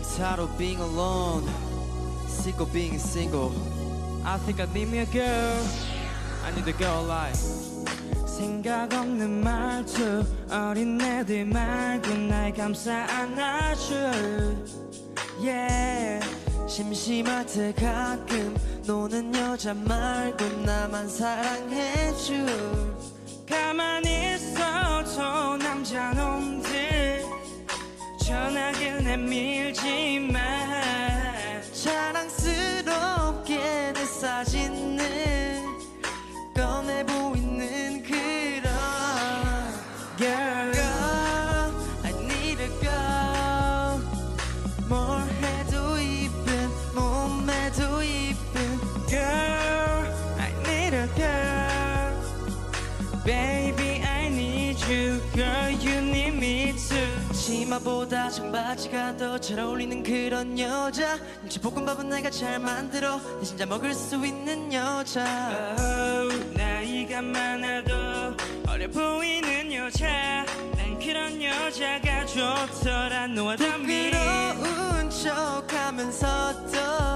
I'm tired of being alone Sick of being single I think I need me a girl I need a girl like 생각 없는 말투 어린애들 말고 날 감싸 안아줘 Yeah 심심할 때 가끔 노는 여자 말고 나만 사랑해줘 가만히 있어 전화길 내밀지 마 자랑스럽게 내 사진을 꺼내 보이는 그런 Girl girl I need a girl 뭘 해도 이쁜 몸매도 이쁜 Girl I need a girl Baby I need you Girl you 치마보다 청바지가 더 잘 어울리는 그런 여자. 눈치 볶음밥은 내가 잘 만들어. 내 진짜 먹을 수 있는 여자. Oh, 나이가 많아도 어려 보이는 여자. 난 그런 여자가 좋더라. 너와 담비 부끄러운 척하면서도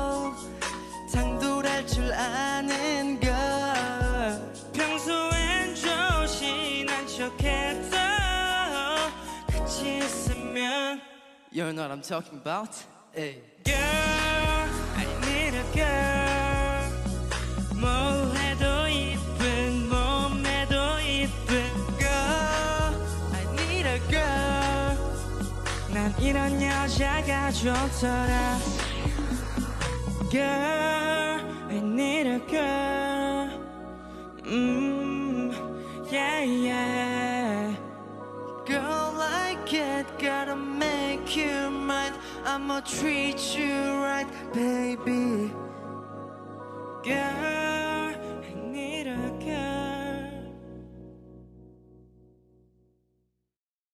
You know what I'm talking about? Hey. Girl, I need a girl 뭘 해도 이쁜 몸매도 이쁜 Girl, I need a girl 난 이런 여자가 좋더라 Girl, I need a girl mm, Yeah, yeah you I'ma treat you right, baby. Girl,